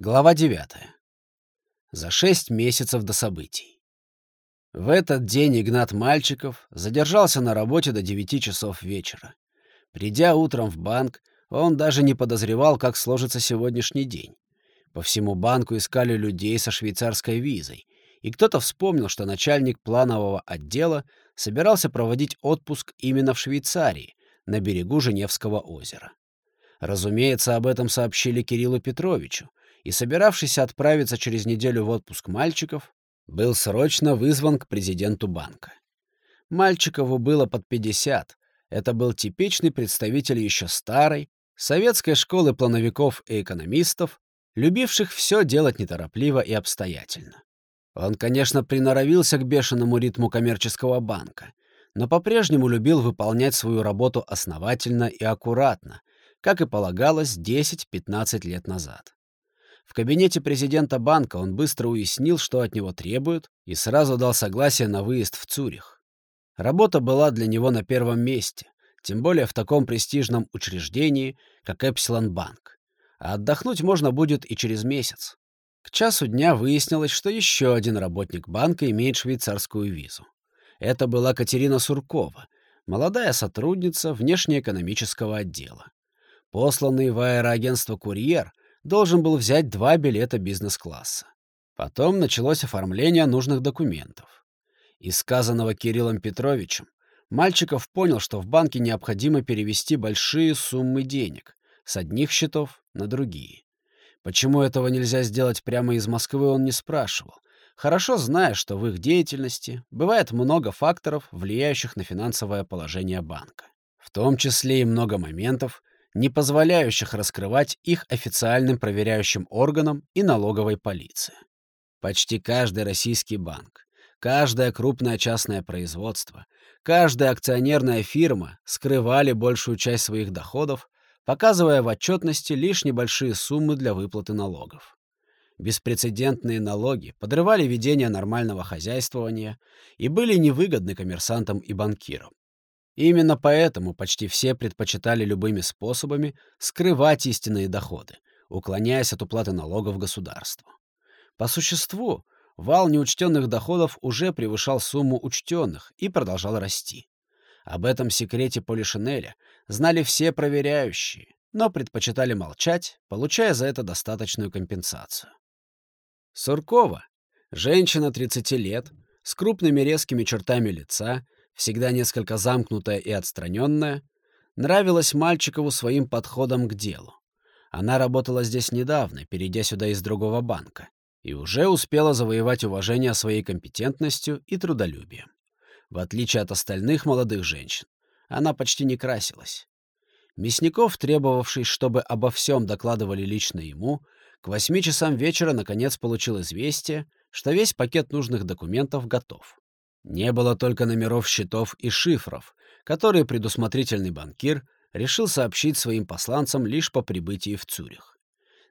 Глава 9. За шесть месяцев до событий. В этот день Игнат Мальчиков задержался на работе до 9 часов вечера. Придя утром в банк, он даже не подозревал, как сложится сегодняшний день. По всему банку искали людей со швейцарской визой, и кто-то вспомнил, что начальник планового отдела собирался проводить отпуск именно в Швейцарии, на берегу Женевского озера. Разумеется, об этом сообщили Кириллу Петровичу, и собиравшийся отправиться через неделю в отпуск мальчиков, был срочно вызван к президенту банка. Мальчикову было под 50. Это был типичный представитель еще старой, советской школы плановиков и экономистов, любивших все делать неторопливо и обстоятельно. Он, конечно, приноровился к бешеному ритму коммерческого банка, но по-прежнему любил выполнять свою работу основательно и аккуратно, как и полагалось 10-15 лет назад. В кабинете президента банка он быстро уяснил, что от него требуют, и сразу дал согласие на выезд в Цюрих. Работа была для него на первом месте, тем более в таком престижном учреждении, как Эпсилон Банк. А отдохнуть можно будет и через месяц. К часу дня выяснилось, что еще один работник банка имеет швейцарскую визу. Это была Катерина Суркова, молодая сотрудница внешнеэкономического отдела. Посланный в аэроагентство «Курьер» должен был взять два билета бизнес-класса. Потом началось оформление нужных документов. Из сказанного Кириллом Петровичем Мальчиков понял, что в банке необходимо перевести большие суммы денег с одних счетов на другие. Почему этого нельзя сделать прямо из Москвы, он не спрашивал, хорошо зная, что в их деятельности бывает много факторов, влияющих на финансовое положение банка. В том числе и много моментов, не позволяющих раскрывать их официальным проверяющим органам и налоговой полиции. Почти каждый российский банк, каждое крупное частное производство, каждая акционерная фирма скрывали большую часть своих доходов, показывая в отчетности лишь небольшие суммы для выплаты налогов. Беспрецедентные налоги подрывали ведение нормального хозяйствования и были невыгодны коммерсантам и банкирам. Именно поэтому почти все предпочитали любыми способами скрывать истинные доходы, уклоняясь от уплаты налогов государству. По существу, вал неучтенных доходов уже превышал сумму учтенных и продолжал расти. Об этом секрете Полишинеля знали все проверяющие, но предпочитали молчать, получая за это достаточную компенсацию. Суркова, женщина 30 лет, с крупными резкими чертами лица, всегда несколько замкнутая и отстраненная, нравилась Мальчикову своим подходом к делу. Она работала здесь недавно, перейдя сюда из другого банка, и уже успела завоевать уважение своей компетентностью и трудолюбием. В отличие от остальных молодых женщин, она почти не красилась. Мясников, требовавший, чтобы обо всем докладывали лично ему, к восьми часам вечера наконец получил известие, что весь пакет нужных документов готов. Не было только номеров счетов и шифров, которые предусмотрительный банкир решил сообщить своим посланцам лишь по прибытии в Цюрих.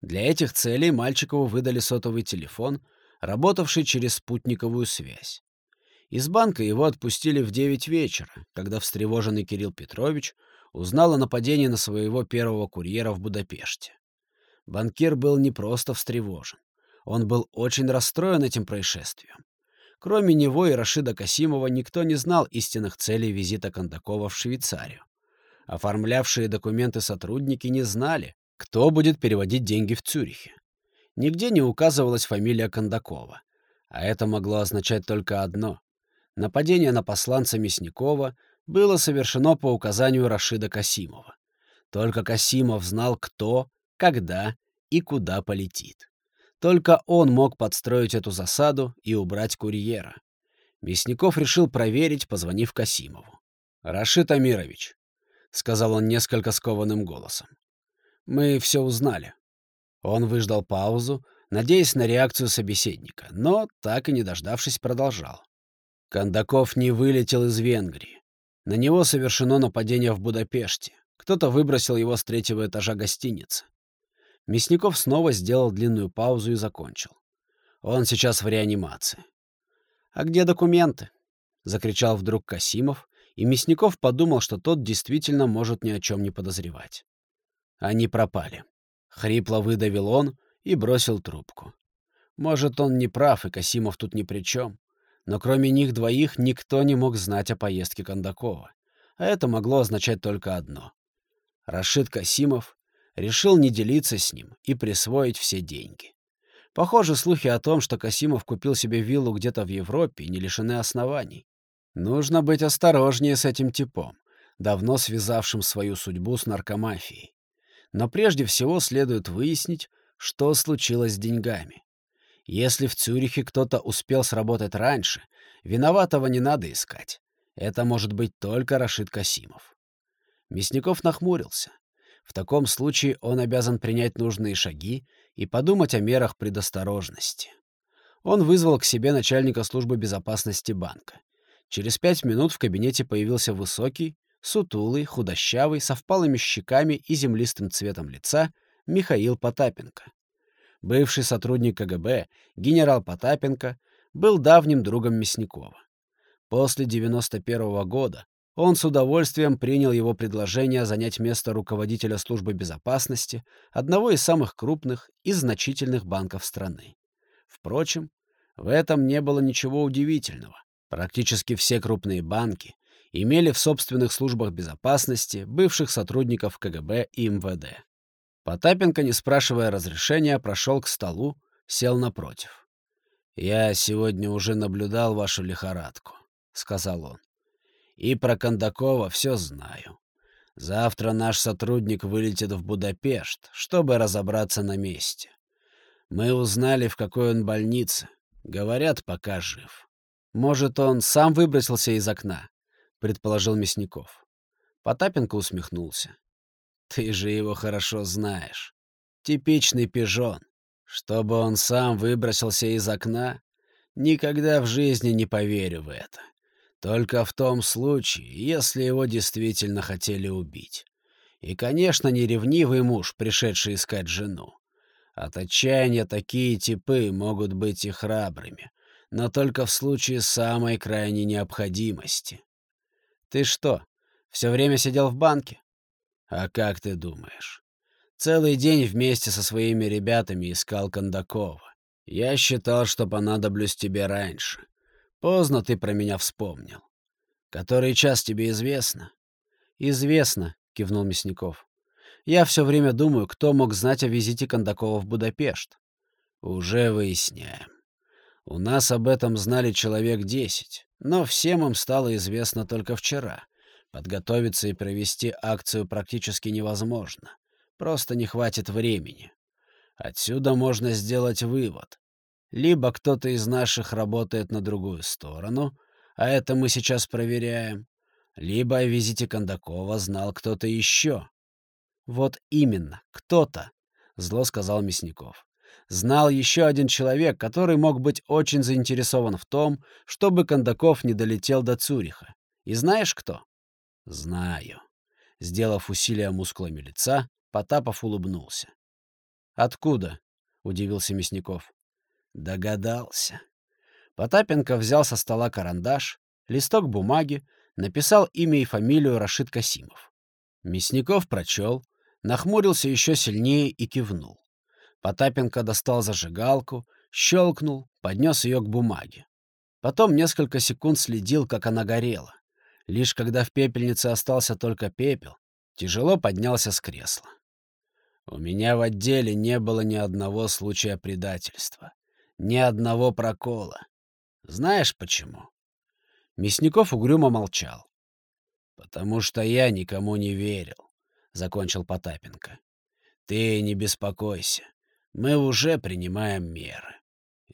Для этих целей Мальчикову выдали сотовый телефон, работавший через спутниковую связь. Из банка его отпустили в 9 вечера, когда встревоженный Кирилл Петрович узнал о нападении на своего первого курьера в Будапеште. Банкир был не просто встревожен. Он был очень расстроен этим происшествием. Кроме него и Рашида Касимова никто не знал истинных целей визита Кондакова в Швейцарию. Оформлявшие документы сотрудники не знали, кто будет переводить деньги в Цюрихе. Нигде не указывалась фамилия Кондакова. А это могло означать только одно. Нападение на посланца Мясникова было совершено по указанию Рашида Касимова. Только Касимов знал, кто, когда и куда полетит. Только он мог подстроить эту засаду и убрать курьера. Мясников решил проверить, позвонив Касимову. «Рашид Амирович», — сказал он несколько скованным голосом, — «мы все узнали». Он выждал паузу, надеясь на реакцию собеседника, но, так и не дождавшись, продолжал. Кондаков не вылетел из Венгрии. На него совершено нападение в Будапеште. Кто-то выбросил его с третьего этажа гостиницы. Мясников снова сделал длинную паузу и закончил. Он сейчас в реанимации. «А где документы?» — закричал вдруг Касимов, и Мясников подумал, что тот действительно может ни о чем не подозревать. Они пропали. Хрипло выдавил он и бросил трубку. Может, он не прав, и Касимов тут ни при чем. Но кроме них двоих никто не мог знать о поездке Кондакова. А это могло означать только одно. Рашид Касимов решил не делиться с ним и присвоить все деньги. Похоже, слухи о том, что Касимов купил себе виллу где-то в Европе, не лишены оснований. Нужно быть осторожнее с этим типом, давно связавшим свою судьбу с наркомафией. Но прежде всего следует выяснить, что случилось с деньгами. Если в Цюрихе кто-то успел сработать раньше, виноватого не надо искать. Это может быть только Рашид Касимов. Мясников нахмурился. В таком случае он обязан принять нужные шаги и подумать о мерах предосторожности. Он вызвал к себе начальника службы безопасности банка. Через пять минут в кабинете появился высокий, сутулый, худощавый, со впалыми щеками и землистым цветом лица Михаил Потапенко. Бывший сотрудник КГБ, генерал Потапенко, был давним другом Мясникова. После 91 -го года он с удовольствием принял его предложение занять место руководителя службы безопасности одного из самых крупных и значительных банков страны. Впрочем, в этом не было ничего удивительного. Практически все крупные банки имели в собственных службах безопасности бывших сотрудников КГБ и МВД. Потапенко, не спрашивая разрешения, прошел к столу, сел напротив. «Я сегодня уже наблюдал вашу лихорадку», — сказал он. «И про Кондакова все знаю. Завтра наш сотрудник вылетит в Будапешт, чтобы разобраться на месте. Мы узнали, в какой он больнице. Говорят, пока жив. Может, он сам выбросился из окна?» — предположил Мясников. Потапенко усмехнулся. Ты же его хорошо знаешь. Типичный пижон. Чтобы он сам выбросился из окна, никогда в жизни не поверю в это. Только в том случае, если его действительно хотели убить. И, конечно, не ревнивый муж, пришедший искать жену. От отчаяния такие типы могут быть и храбрыми, но только в случае самой крайней необходимости. Ты что, все время сидел в банке? А как ты думаешь? Целый день вместе со своими ребятами искал Кондакова. Я считал, что понадоблюсь тебе раньше. Поздно ты про меня вспомнил. Который час тебе известно? Известно, кивнул Мясников. Я все время думаю, кто мог знать о визите Кондакова в Будапешт. Уже выясняем. У нас об этом знали человек десять, но всем им стало известно только вчера, Подготовиться и провести акцию практически невозможно. Просто не хватит времени. Отсюда можно сделать вывод. Либо кто-то из наших работает на другую сторону, а это мы сейчас проверяем, либо о визите Кондакова знал кто-то еще. Вот именно, кто-то, зло сказал Мясников. Знал еще один человек, который мог быть очень заинтересован в том, чтобы Кондаков не долетел до Цюриха. И знаешь кто? Знаю. Сделав усилие мускулами лица, Потапов улыбнулся. Откуда? удивился Мясников. Догадался. Потапенко взял со стола карандаш, листок бумаги, написал имя и фамилию Рашид Касимов. Мясников прочел, нахмурился еще сильнее и кивнул. Потапенко достал зажигалку, щелкнул, поднес ее к бумаге. Потом несколько секунд следил, как она горела. Лишь когда в пепельнице остался только пепел, тяжело поднялся с кресла. У меня в отделе не было ни одного случая предательства, ни одного прокола. Знаешь почему? Мясников угрюмо молчал. «Потому что я никому не верил», — закончил Потапенко. «Ты не беспокойся. Мы уже принимаем меры.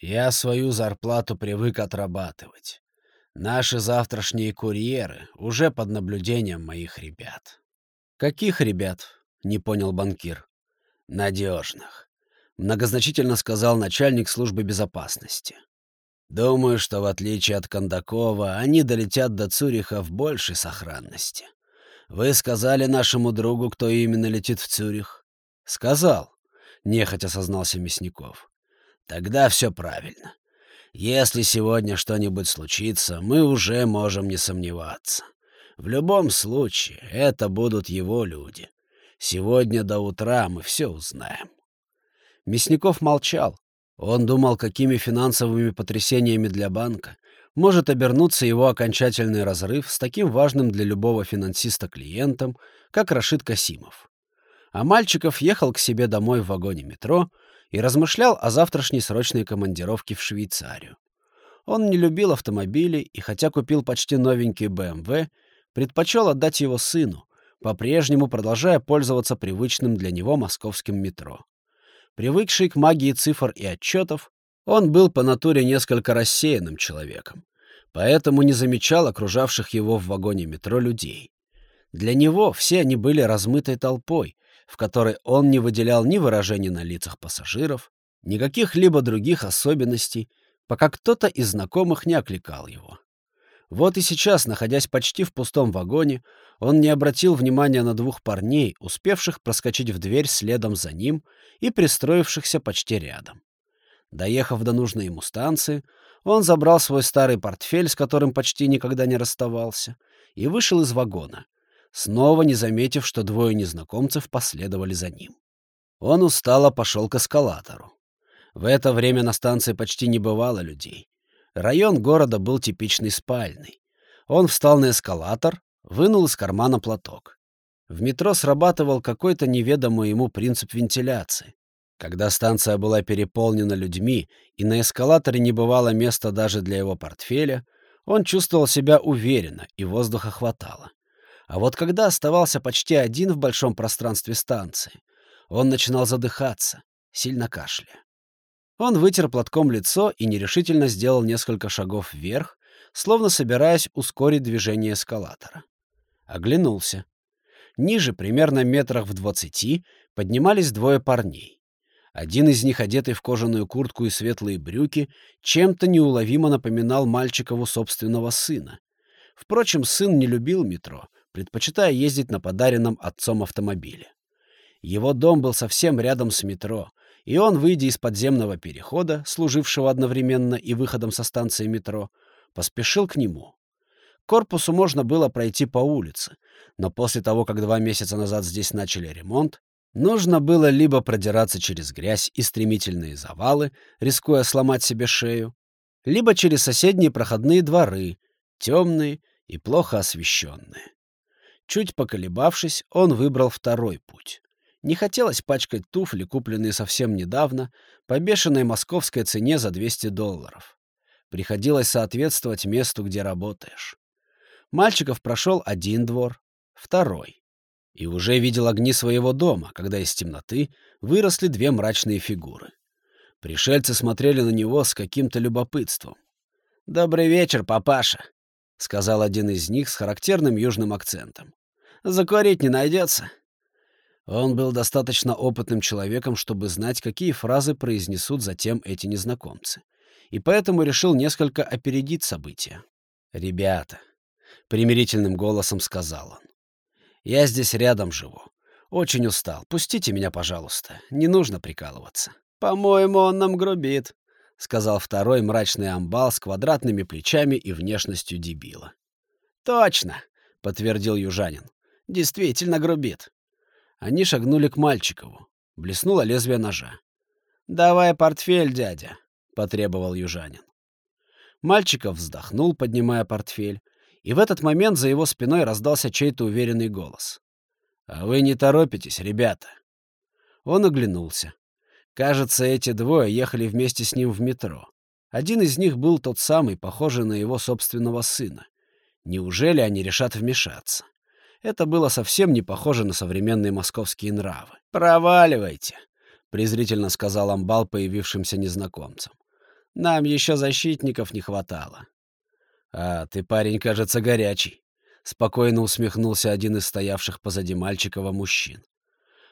Я свою зарплату привык отрабатывать. Наши завтрашние курьеры уже под наблюдением моих ребят. Каких ребят? Не понял банкир. Надежных. Многозначительно сказал начальник службы безопасности. Думаю, что в отличие от Кондакова, они долетят до Цюриха в большей сохранности. Вы сказали нашему другу, кто именно летит в Цюрих? Сказал, нехотя сознался Мясников. Тогда все правильно. Если сегодня что-нибудь случится, мы уже можем не сомневаться. В любом случае, это будут его люди. Сегодня до утра мы все узнаем. Мясников молчал. Он думал, какими финансовыми потрясениями для банка может обернуться его окончательный разрыв с таким важным для любого финансиста клиентом, как Рашид Касимов. А Мальчиков ехал к себе домой в вагоне метро и размышлял о завтрашней срочной командировке в Швейцарию. Он не любил автомобили и, хотя купил почти новенький БМВ, предпочел отдать его сыну, по-прежнему продолжая пользоваться привычным для него московским метро. Привыкший к магии цифр и отчетов, он был по натуре несколько рассеянным человеком, поэтому не замечал окружавших его в вагоне метро людей. Для него все они были размытой толпой, в которой он не выделял ни выражений на лицах пассажиров, ни каких-либо других особенностей, пока кто-то из знакомых не окликал его. Вот и сейчас, находясь почти в пустом вагоне, он не обратил внимания на двух парней, успевших проскочить в дверь следом за ним и пристроившихся почти рядом. Доехав до нужной ему станции, он забрал свой старый портфель, с которым почти никогда не расставался, и вышел из вагона, снова не заметив, что двое незнакомцев последовали за ним. Он устало пошел к эскалатору. В это время на станции почти не бывало людей. Район города был типичный спальный. Он встал на эскалатор, вынул из кармана платок. В метро срабатывал какой-то неведомый ему принцип вентиляции. Когда станция была переполнена людьми и на эскалаторе не бывало места даже для его портфеля, он чувствовал себя уверенно и воздуха хватало. А вот когда оставался почти один в большом пространстве станции, он начинал задыхаться, сильно кашляя. Он вытер платком лицо и нерешительно сделал несколько шагов вверх, словно собираясь ускорить движение эскалатора. Оглянулся. Ниже, примерно метрах в двадцати, поднимались двое парней. Один из них, одетый в кожаную куртку и светлые брюки, чем-то неуловимо напоминал мальчикову собственного сына. Впрочем, сын не любил метро, предпочитая ездить на подаренном отцом автомобиле. Его дом был совсем рядом с метро, и он, выйдя из подземного перехода, служившего одновременно и выходом со станции метро, поспешил к нему. К корпусу можно было пройти по улице, но после того, как два месяца назад здесь начали ремонт, нужно было либо продираться через грязь и стремительные завалы, рискуя сломать себе шею, либо через соседние проходные дворы, темные и плохо освещенные. Чуть поколебавшись, он выбрал второй путь. Не хотелось пачкать туфли, купленные совсем недавно, по бешеной московской цене за 200 долларов. Приходилось соответствовать месту, где работаешь. Мальчиков прошел один двор, второй. И уже видел огни своего дома, когда из темноты выросли две мрачные фигуры. Пришельцы смотрели на него с каким-то любопытством. «Добрый вечер, папаша», — сказал один из них с характерным южным акцентом. «Закурить не найдется?» Он был достаточно опытным человеком, чтобы знать, какие фразы произнесут затем эти незнакомцы. И поэтому решил несколько опередить события. «Ребята», — примирительным голосом сказал он, — «я здесь рядом живу. Очень устал. Пустите меня, пожалуйста. Не нужно прикалываться». «По-моему, он нам грубит», — сказал второй мрачный амбал с квадратными плечами и внешностью дебила. «Точно», — подтвердил южанин. «Действительно грубит. Они шагнули к Мальчикову. Блеснуло лезвие ножа. «Давай портфель, дядя», — потребовал южанин. Мальчиков вздохнул, поднимая портфель, и в этот момент за его спиной раздался чей-то уверенный голос. «А вы не торопитесь, ребята?» Он оглянулся. Кажется, эти двое ехали вместе с ним в метро. Один из них был тот самый, похожий на его собственного сына. Неужели они решат вмешаться? Это было совсем не похоже на современные московские нравы. «Проваливайте», — презрительно сказал амбал появившимся незнакомцам. «Нам еще защитников не хватало». «А ты, парень, кажется, горячий», — спокойно усмехнулся один из стоявших позади Мальчикова мужчин.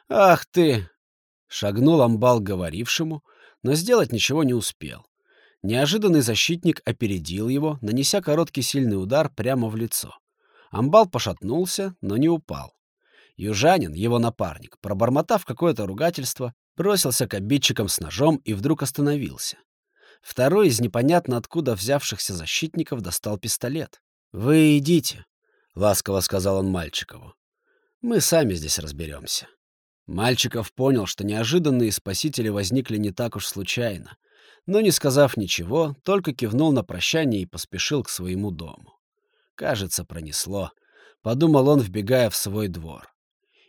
«Ах ты!» — шагнул амбал говорившему, но сделать ничего не успел. Неожиданный защитник опередил его, нанеся короткий сильный удар прямо в лицо. Амбал пошатнулся, но не упал. Южанин, его напарник, пробормотав какое-то ругательство, бросился к обидчикам с ножом и вдруг остановился. Второй из непонятно откуда взявшихся защитников достал пистолет. «Вы идите», — ласково сказал он Мальчикову. «Мы сами здесь разберемся». Мальчиков понял, что неожиданные спасители возникли не так уж случайно, но, не сказав ничего, только кивнул на прощание и поспешил к своему дому. Кажется, пронесло, — подумал он, вбегая в свой двор.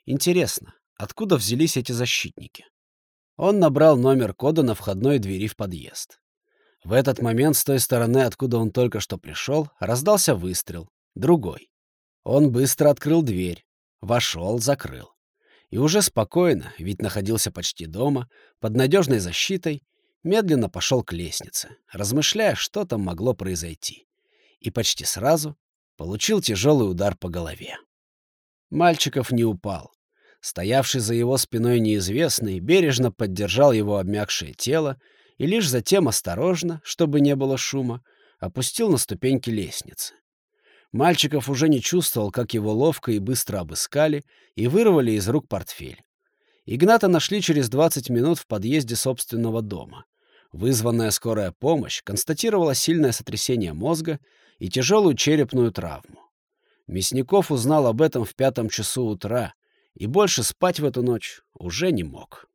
Интересно, откуда взялись эти защитники? Он набрал номер кода на входной двери в подъезд. В этот момент с той стороны, откуда он только что пришел, раздался выстрел. Другой. Он быстро открыл дверь. Вошел, закрыл. И уже спокойно, ведь находился почти дома, под надежной защитой, медленно пошел к лестнице, размышляя, что там могло произойти. И почти сразу получил тяжелый удар по голове. Мальчиков не упал. Стоявший за его спиной неизвестный бережно поддержал его обмякшее тело и лишь затем осторожно, чтобы не было шума, опустил на ступеньки лестницы. Мальчиков уже не чувствовал, как его ловко и быстро обыскали и вырвали из рук портфель. Игната нашли через 20 минут в подъезде собственного дома. Вызванная скорая помощь констатировала сильное сотрясение мозга и тяжелую черепную травму. Мясников узнал об этом в пятом часу утра и больше спать в эту ночь уже не мог.